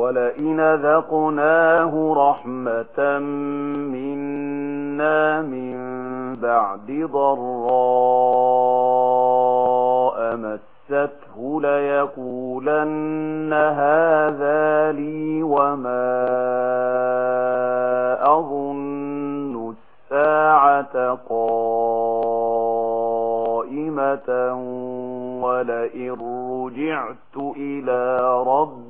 وَلَئِنْ ذَقْنَاهُ رَحْمَةً مِنَّا مِنْ بَعْدِ ضَرَّاءٍ مَسَّتْهُ لَيَقُولَنَّ هَذَا لِي وَمَا أَظُنُّ السَّاعَةَ قَائِمَةً وَلَئِن رُجِعْتُ إِلَى رَبِّي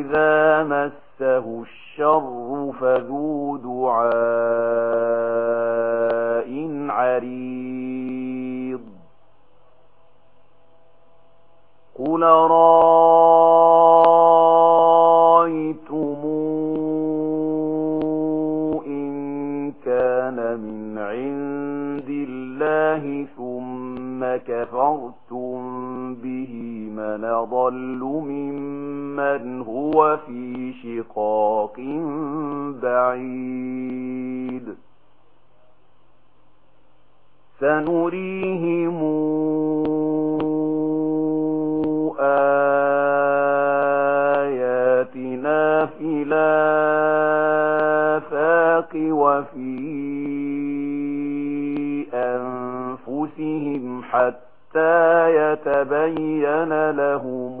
إذا مسه الشر فذو دعاء عريض قل رأيتم إن كان من عند الله ثم كفرتم به من ضل مما وهو في شقاق بعيد سنريهم آياتنا في الآفاق وفي أنفسهم حتى يتبين لهم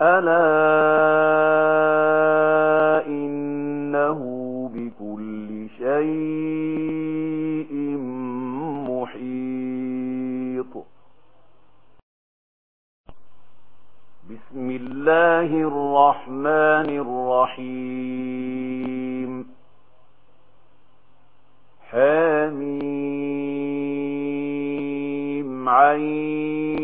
ألا إنه بكل شيء محيط. بسم الله الرحمن الرحيم. حاميم عين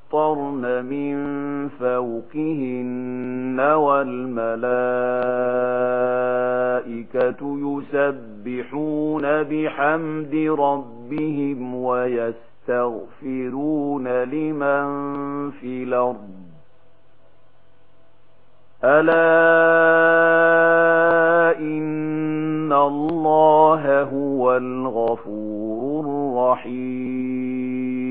يُمْطَرْنَ مِنْ فَوْقِهِنَّ وَالْمَلَائِكَةُ يُسَبِّحُونَ بِحَمْدِ رَبِّهِمْ وَيَسْتَغْفِرُونَ لِمَنْ فِي الْأَرْضِ أَلَا إِنَّ اللَّهَ هُوَ الْغَفُورُ الرَّحِيمُ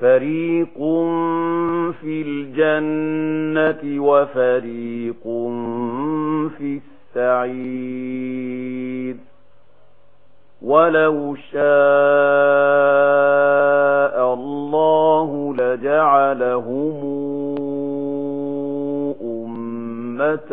فريق في الجنة وفريق في السعيد ولو شاء الله لجعلهم أمة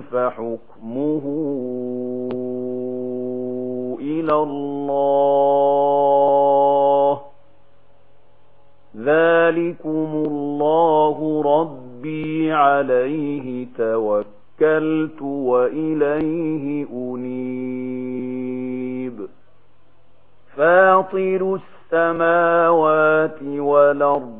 فحكمه إلى الله. ذلكم الله ربي عليه توكلت وإليه أنيب. فاطر السماوات والأرض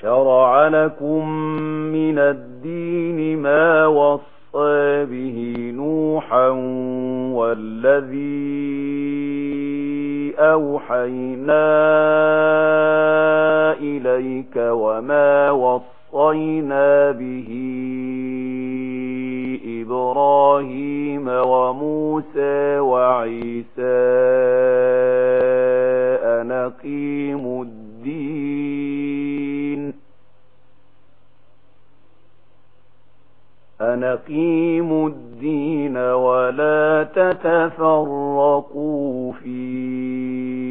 شرع لكم من الدين ما وصى به نوحا والذي أوحينا إليك وما وصينا به إبراهيم وموسى وعيسى وَأَقِيمُوا الدِّينَ وَلَا تَتَفَرَّقُوا فِيهِ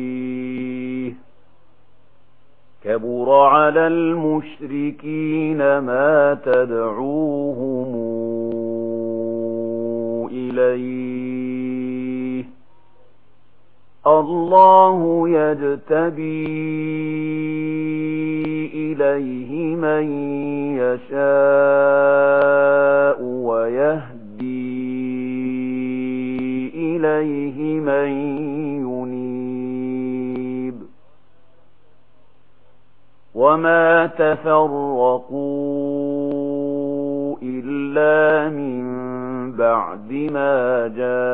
كَبُرَ عَلَى الْمُشْرِكِينَ مَا تَدْعُوهُمْ إِلَيْهِ اللَّهُ يَجْتَبِي إِلَيْهِ مَن يَشَاءُ ويهدي إليه من ينيب وما تفرقوا إلا من بعد ما جاءهم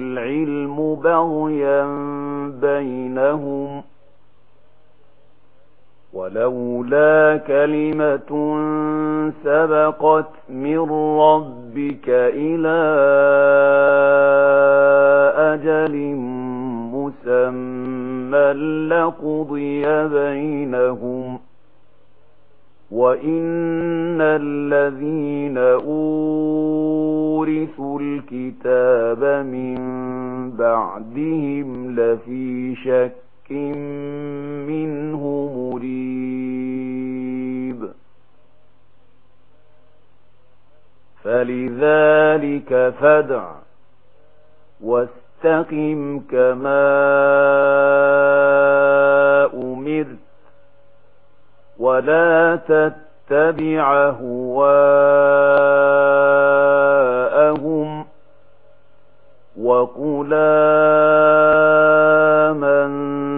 العلم بغيا بينهم ولولا كلمة سبقت من ربك إلى أجل مسمى لقضي بينهم وَإِنَّ الَّذِينَ أُورِثُوا الْكِتَابَ مِنْ بَعْدِهِمْ لَفِي شَكٍّ منه مريب. فلذلك فدع واستقم كما أمرت ولا تتبع هواءهم وقل آمنت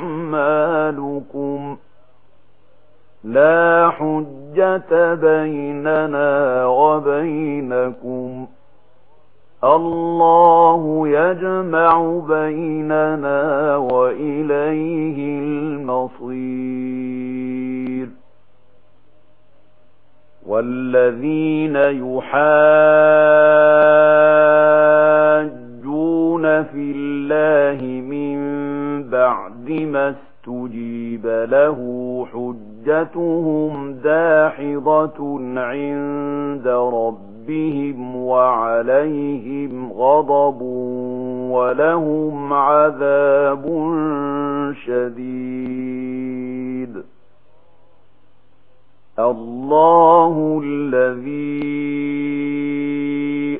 أعمالكم لا حجة بيننا وبينكم الله يجمع بيننا وإليه المصير والذين يحاجون في الله من بعد بما استجيب له حجتهم داحضة عند ربهم وعليهم غضب ولهم عذاب شديد. الله الذي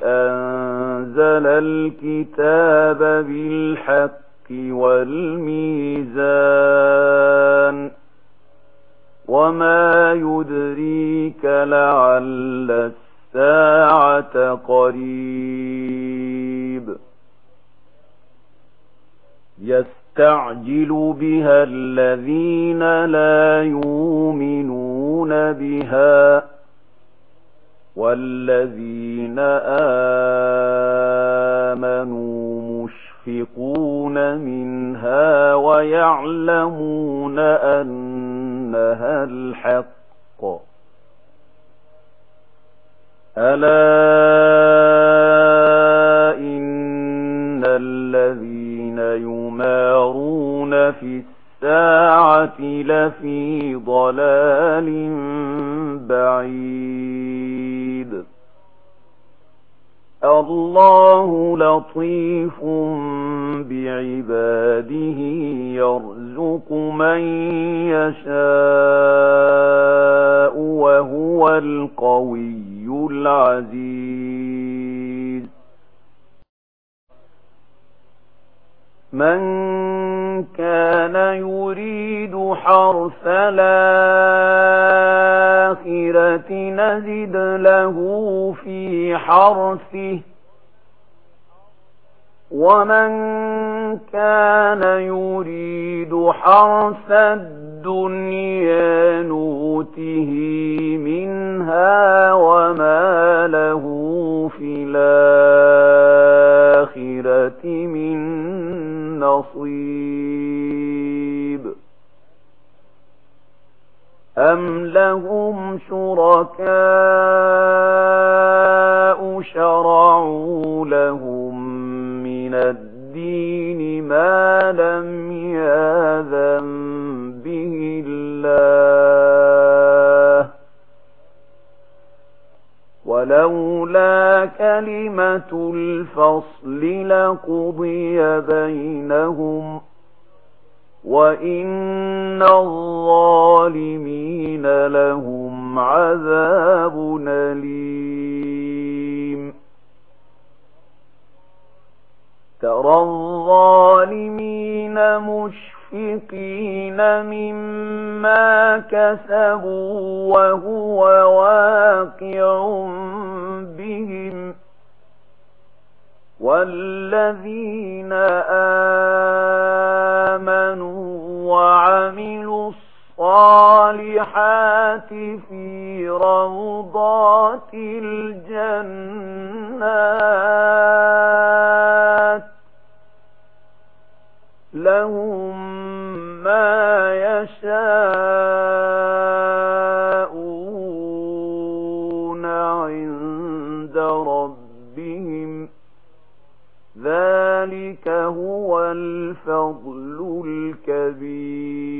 أنزل الكتاب بالحق والميزان وما يدريك لعل الساعة قريب يستعجل بها الذين لا يؤمنون بها والذين آمنون ينفقون منها ويعلمون أنها الحق ألا إن الذين يمارون في الساعة لفي ضلال بعيد الله لطيف بعباده يرزق من يشاء وهو القوي العزيز. من كان يريد حرث الآخرة نزد له في حرثه ومن كان يريد حرث الدنيا نوته منها وما له في الآخرة من نصيب أم لهم شركاء شرعوا لهم من الدين ما لم ياذن به الله ولولا كلمة الفصل لقضي بينهم وإن الظالمين لهم عذاب نليم ترى الظالمين مشرقين مشفقين مما كسبوا وهو واقع بهم والذين آمنوا وعملوا الصالحات في روضات الجنات لهم ما يشاءون عند ربهم ذلك هو الفضل الكبير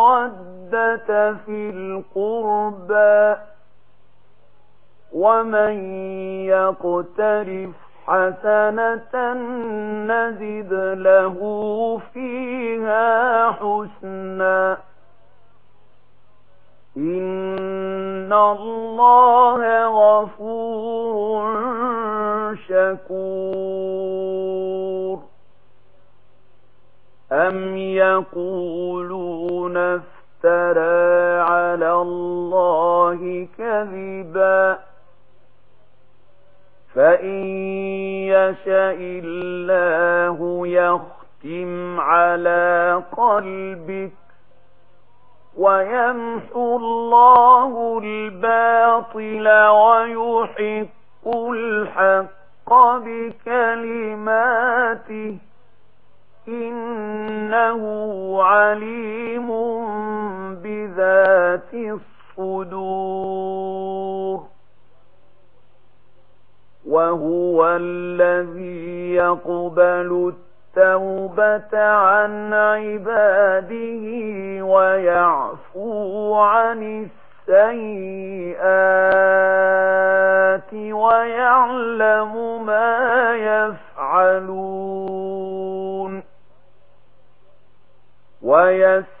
فِي الْقُرْبَى وَمَن يَقْتَرِفْ حَسَنَةً نَّزِدْ لَهُ فِيهَا حُسْنًا إِنَّ اللَّهَ غَفُورٌ شَكُورٌ أَمْ يَقُولُونَ افترى على الله كذبا. فإن يشاء الله يختم على قلبك ويمحو الله الباطل ويحق الحق بكلماته إنه عليم الصدور وهو الذي يقبل التوبة عن عباده ويعفو عن السيئات ويعلم ما يفعلون ويسر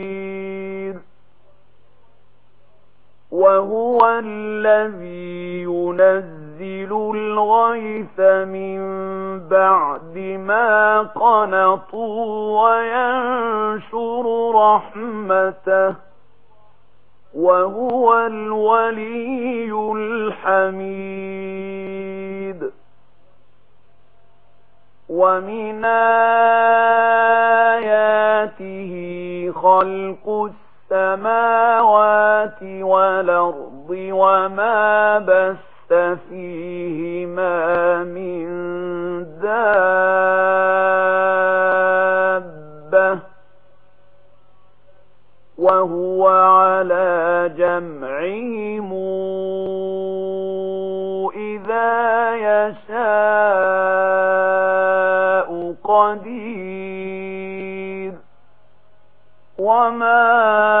وهو الذي ينزل الغيث من بعد ما قنطوا وينشر رحمته وهو الولي الحميد ومن آياته خلق السلام السماوات والأرض وما بث فيهما من دابة وهو على جمعهم إذا يشاء قدير وما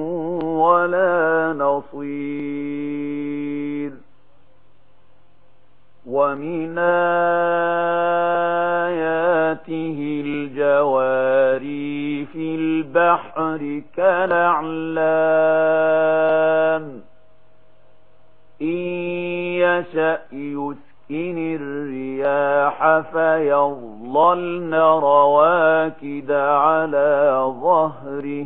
ولا نصير. ومن آياته الجواري في البحر كالأعلام. إن يشأ يسكن الرياح فيظللن رواكد على ظهره.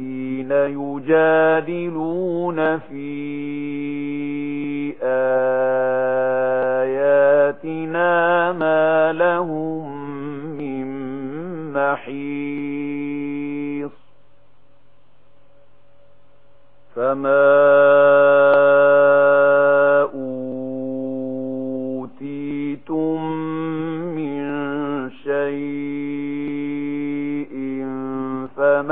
ليجادلون في آياتنا ما لهم من محيص فما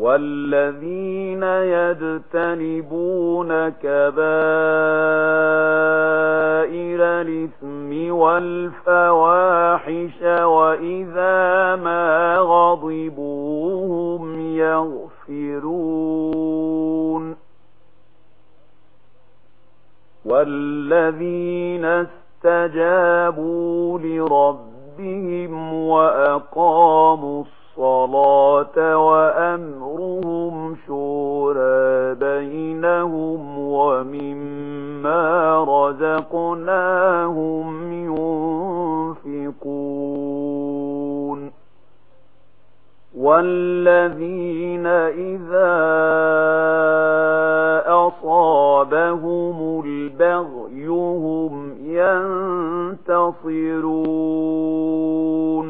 والذين يجتنبون كبائر الإثم والفواحش وإذا ما غضبوهم يغفرون والذين استجابوا لربهم وأقاموا الصلاة الصلاة وأمرهم شورى بينهم ومما رزقناهم ينفقون والذين إذا أصابهم البغي هم ينتصرون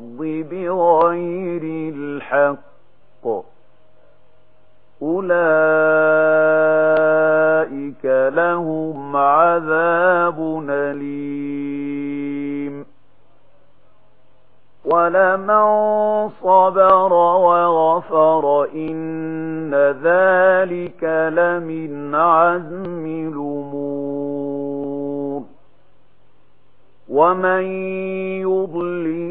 بغير الحق. أولئك لهم عذاب نليم ولمن صبر وغفر إن ذلك لمن عزم الأمور. ومن يضلل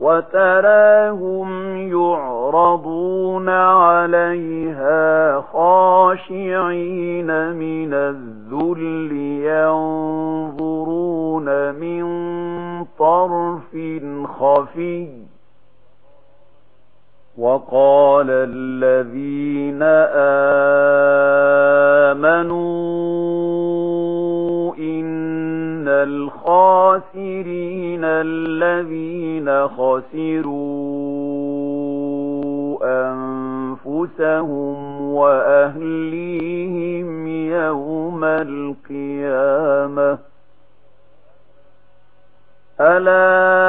وتراهم يعرضون عليها خاشعين من الذل ينظرون من طرف خفي. وقال الذين آمنوا الخاسرين الذين خسروا أنفسهم وأهليهم يوم القيامة ألا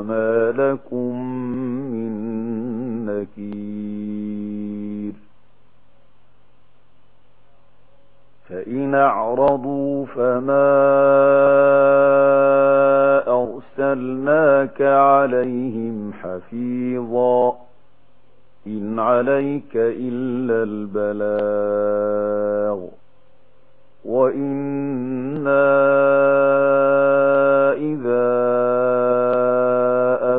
وما لكم من نكير فإن أعرضوا فما أرسلناك عليهم حفيظا إن عليك إلا البلاغ وإنا إذا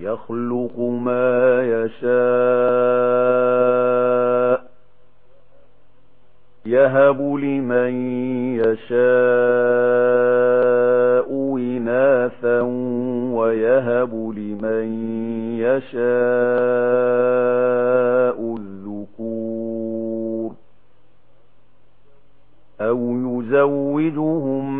يخلق ما يشاء يهب لمن يشاء إناثا ويهب لمن يشاء الذكور أو يزودهم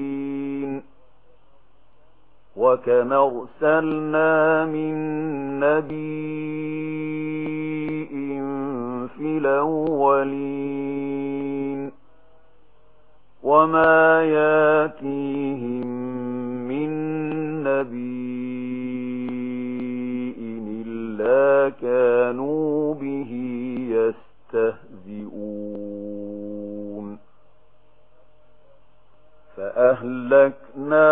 وكما أرسلنا من نبي في الأولين وما ياتيهم من نبي إلا كانوا به يستهزئون فأهلكنا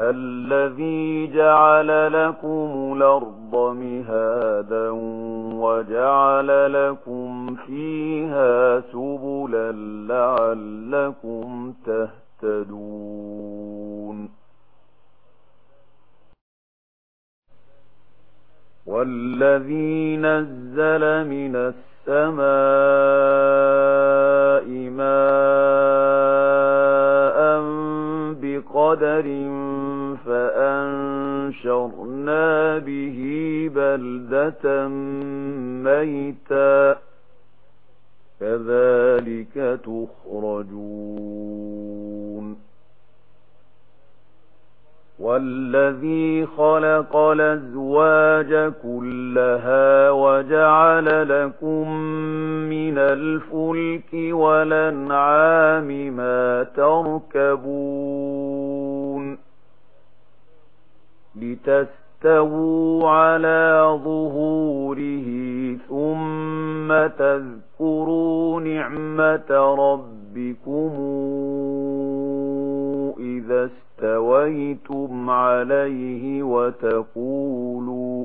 الذي جعل لكم الأرض مهادا وجعل لكم فيها سبلا لعلكم تهتدون. والذي نزل من السماء ماء بقدر أنشرنا به بلدة ميتا كذلك تخرجون والذي خلق الأزواج كلها وجعل لكم من الفلك والأنعام ما تركبون لتستووا على ظهوره ثم تذكروا نعمة ربكم إذا استويتم عليه وتقولوا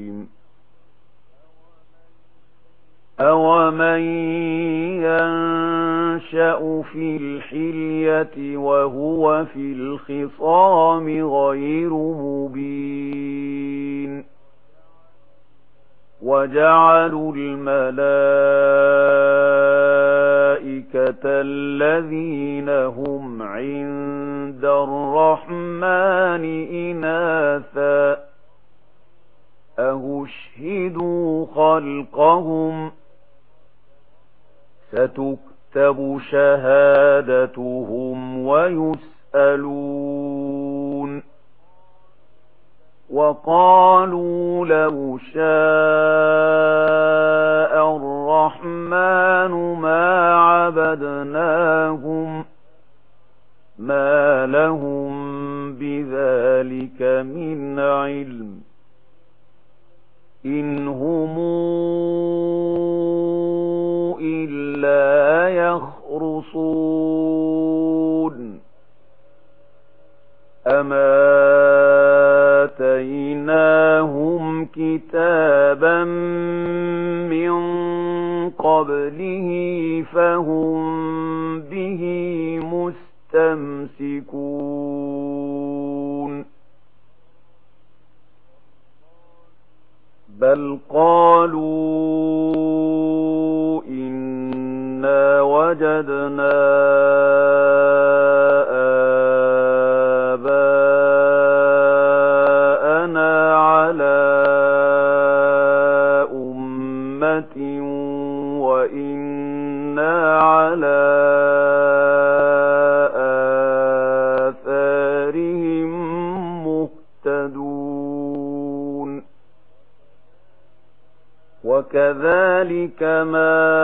أَوَمَن يَنشَأُ فِي الْحِلْيَةِ وَهُوَ فِي الْخِصَامِ غَيْرُ مُبِينٍ وَجَعَلُوا الْمَلَائِكَةَ الَّذِينَ هُمْ عِندَ الرَّحْمَنِ إِنَاثًا أَهُشْهِدُوا خَلْقَهُمْ ۚ ستكتب شهادتهم ويسألون. وقالوا لو شاء الرحمن ما عبدناهم ما لهم بذلك من علم. إن همون لا يخرصون. أما آتيناهم كتابا من قبله فهم به مستمسكون. بل قالوا وَجَدْنَا آبَاءَنَا عَلَى أُمَّةٍ وَإِنَّا عَلَى آثَارِهِمْ مُهْتَدُونَ وَكَذَلِكَ مَا